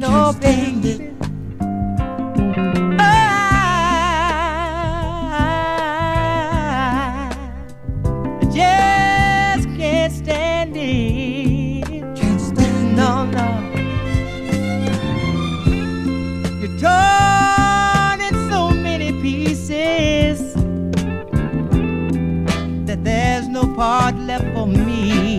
no stand baby. it. I just can't stand it. Can't stand no, no. You're torn in so many pieces that there's no part left for me.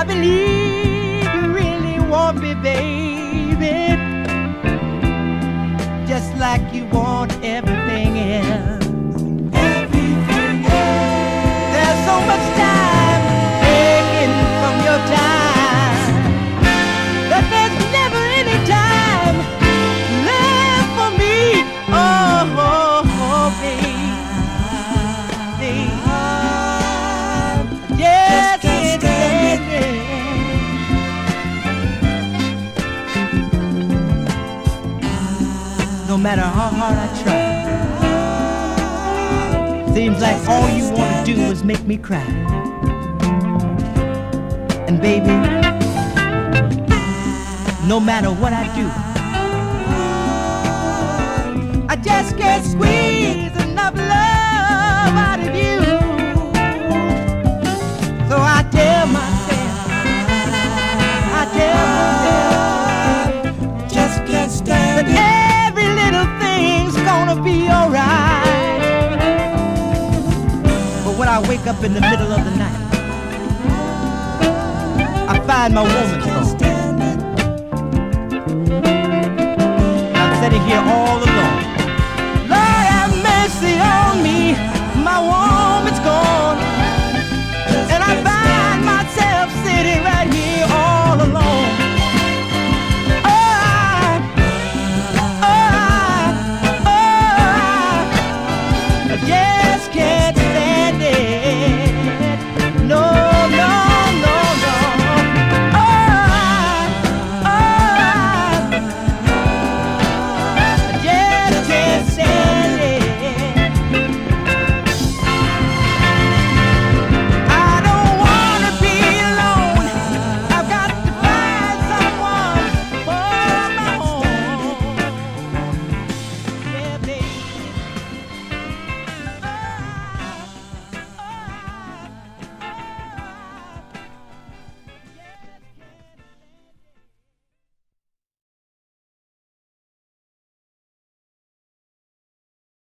I believe you really want me, baby, just like you want everything else. No matter how hard I try. Seems like all you want to do is make me cry. And baby, no matter what I do, I just can't squeeze But I wake up in the middle of the night. I find my woman's phone. I'm sitting here all